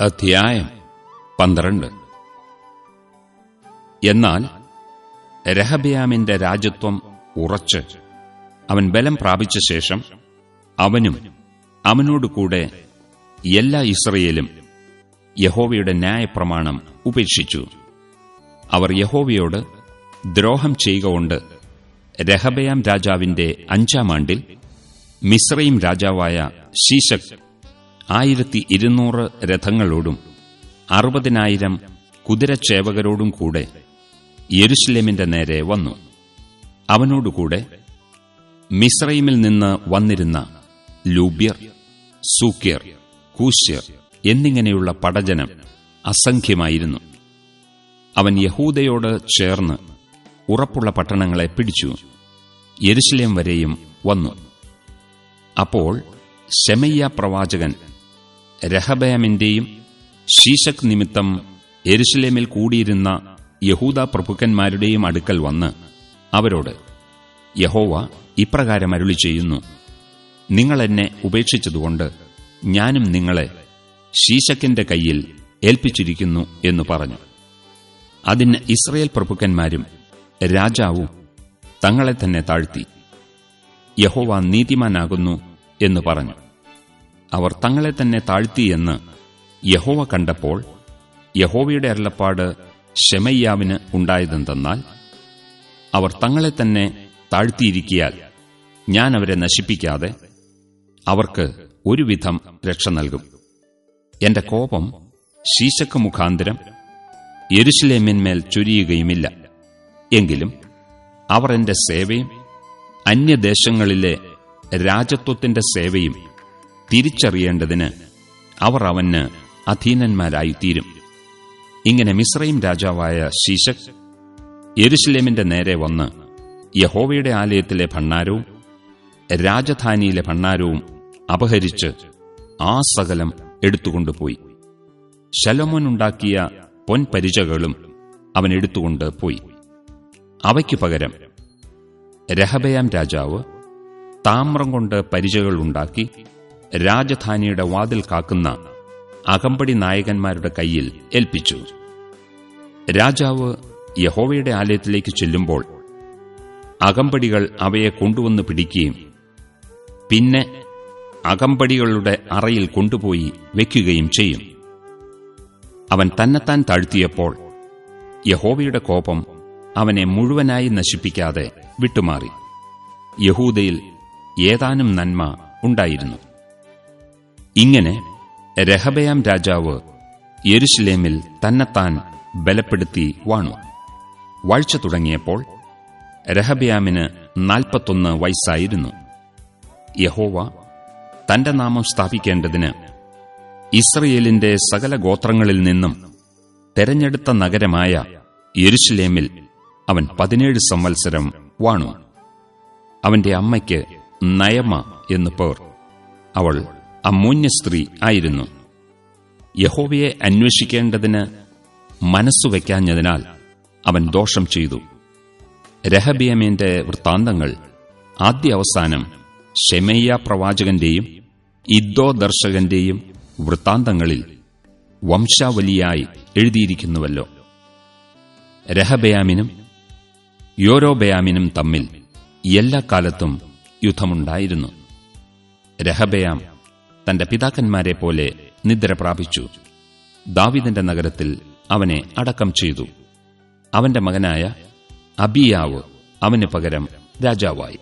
അധ്യായം പന്ത്രണ്ട്. എന്നാൽ രഹബിയാമിന്റെ രാജ്യത്വം ഉറച്ച് അവൻ ബലം പ്രാപിച്ച ശേഷം അവനും അവനോടുകൂടെ എല്ലാ ഇസ്രയേലും യഹോവയുടെ ന്യായപ്രമാണം ഉപേക്ഷിച്ചു. അവർ യഹോവയോട് ദ്രോഹം ചെയ്യുക കൊണ്ട് രഹബയാം രാജാവിന്റെ അഞ്ചാം ആണ്ടിൽ മിശ്രയും രാജാവായ ശീശക് ആയിരത്തി ഇരുന്നൂറ് രഥങ്ങളോടും അറുപതിനായിരം കുതിരച്ചേവകരോടും കൂടെ യെരുഷലേമിന്റെ നേരെ വന്നു. അവനോടുകൂടെ മിസ്രൈമിൽ നിന്ന് വന്നിരുന്ന ലൂബ്യർ സൂക്യർ കൂശ്യർ എന്നിങ്ങനെയുള്ള പടജനം അസംഖ്യമായിരുന്നു. അവൻ യഹൂദയോട് ചേർന്ന് ഉറപ്പുള്ള പട്ടണങ്ങളെ പിടിച്ചു. യരുഷലേം വരെയും വന്നു. അപ്പോൾ ശമയ്യ പ്രവാചകൻ രഹബയാമിന്റെയും ശീശക് നിമിത്തം എരുസലേമിൽ കൂടിയിരുന്ന യഹൂദ പ്രഭുക്കന്മാരുടെയും അടുക്കൽ വന്ന് അവരോട് യഹോവ ഇപ്രകാരം അരുളി ചെയ്യുന്നു നിങ്ങളെന്നെ ഉപേക്ഷിച്ചതുകൊണ്ട് ഞാനും നിങ്ങളെ ശീശക്കിന്റെ കയ്യിൽ ഏൽപ്പിച്ചിരിക്കുന്നു എന്നു പറഞ്ഞു. അതിന് ഇസ്രയേൽ പ്രഭുക്കന്മാരും രാജാവും തങ്ങളെ തന്നെ താഴ്ത്തി. യഹോവ നീതിമാനാകുന്നു എന്നു പറഞ്ഞു. അവർ തങ്ങളെ തന്നെ താഴ്ത്തിയെന്ന് യഹോവ കണ്ടപ്പോൾ യഹോവയുടെ അരുളപ്പാട് ഷെമയ്യാവിന് ഉണ്ടായതെന്തെന്നാൽ അവർ തങ്ങളെ തന്നെ താഴ്ത്തിയിരിക്കിയാൽ ഞാൻ അവരെ നശിപ്പിക്കാതെ അവർക്ക് ഒരുവിധം രക്ഷ നൽകും. എന്റെ കോപം ശീശക്ക് മുഖാന്തരം യരുഷലേമിന്മേൽ ചൊരിയുകയുമില്ല. എങ്കിലും അവർ എന്റെ സേവയും അന്യദേശങ്ങളിലെ രാജത്വത്തിന്റെ സേവയും തിരിച്ചറിയേണ്ടതിന് അവർ അവന് അധീനന്മാരായിത്തീരും. ഇങ്ങനെ മിശ്രയും രാജാവായ ശീശക് യെരുഷലേമിന്റെ നേരെ വന്ന് യഹോവയുടെ ആലയത്തിലെ ഭണ്ണാരവും രാജധാനിയിലെ ഭണ്ണാരവും അപഹരിച്ച് ആ സകലം എടുത്തുകൊണ്ടുപോയി. ശലോമോനുണ്ടാക്കിയ പൊൻപരിചകളും അവൻ എടുത്തുകൊണ്ട് പോയി. അവയ്ക്കു പകരം രഹബയാം രാജാവ് താമ്രം കൊണ്ട് പരിചകൾ ഉണ്ടാക്കി രാജധാനിയുടെ വാതിൽ കാക്കുന്ന അകമ്പടി നായകന്മാരുടെ കയ്യിൽ ഏൽപ്പിച്ചു. രാജാവ് യഹോവയുടെ ആലയത്തിലേക്ക് ചെല്ലുമ്പോൾ അകമ്പടികൾ അവയെ കൊണ്ടുവന്ന് പിടിക്കുകയും പിന്നെ അകമ്പടികളുടെ അറയിൽ കൊണ്ടുപോയി വയ്ക്കുകയും ചെയ്യും. അവൻ തന്നെത്താൻ താഴ്ത്തിയപ്പോൾ യഹോവയുടെ കോപം അവനെ മുഴുവനായി നശിപ്പിക്കാതെ വിട്ടുമാറി. യഹൂദയിൽ ഏതാനും നന്മ ഉണ്ടായിരുന്നു. ഇങ്ങനെ രഹബയാം രാജാവ് യെരുഷലേമിൽ തന്നെത്താൻ ബലപ്പെടുത്തി വാണു. വാഴ്ച തുടങ്ങിയപ്പോൾ രഹബയാമിന് നാൽപ്പത്തൊന്ന് വയസ്സായിരുന്നു. യഹോവ തന്റെ നാമം സ്ഥാപിക്കേണ്ടതിന് ഇസ്രയേലിന്റെ സകല ഗോത്രങ്ങളിൽ നിന്നും തെരഞ്ഞെടുത്ത നഗരമായ യെരുഷലേമിൽ അവൻ പതിനേഴ് സംവത്സരം വാണു. അവന്റെ അമ്മയ്ക്ക് നയമ എന്നു പേർ. അവൾ അമ്മൂന്യ സ്ത്രീ ആയിരുന്നു. യഹോവയെ അന്വേഷിക്കേണ്ടതിന് മനസ്സുവെക്കാഞ്ഞതിനാൽ അവൻ ദോഷം ചെയ്തു. രഹബിയമേന്റെ വൃത്താന്തങ്ങൾ ആദ്യ അവസാനം ഷെമയ്യ പ്രവാചകന്റെയും ഇദ്ദോ ദർശകന്റെയും വൃത്താന്തങ്ങളിൽ വംശാവലിയായി എഴുതിയിരിക്കുന്നുവല്ലോ. രഹബയാമിനും യോരോബയാമിനും തമ്മിൽ എല്ലാ കാലത്തും യുദ്ധമുണ്ടായിരുന്നു. രഹബയാം തന്റെ പിതാക്കന്മാരെ പോലെ നിദ്ര പ്രാപിച്ചു. ദാവിദിന്റെ നഗരത്തിൽ അവനെ അടക്കം ചെയ്തു. അവന്റെ മകനായ അബിയാവ് അവന് പകരം രാജാവായി.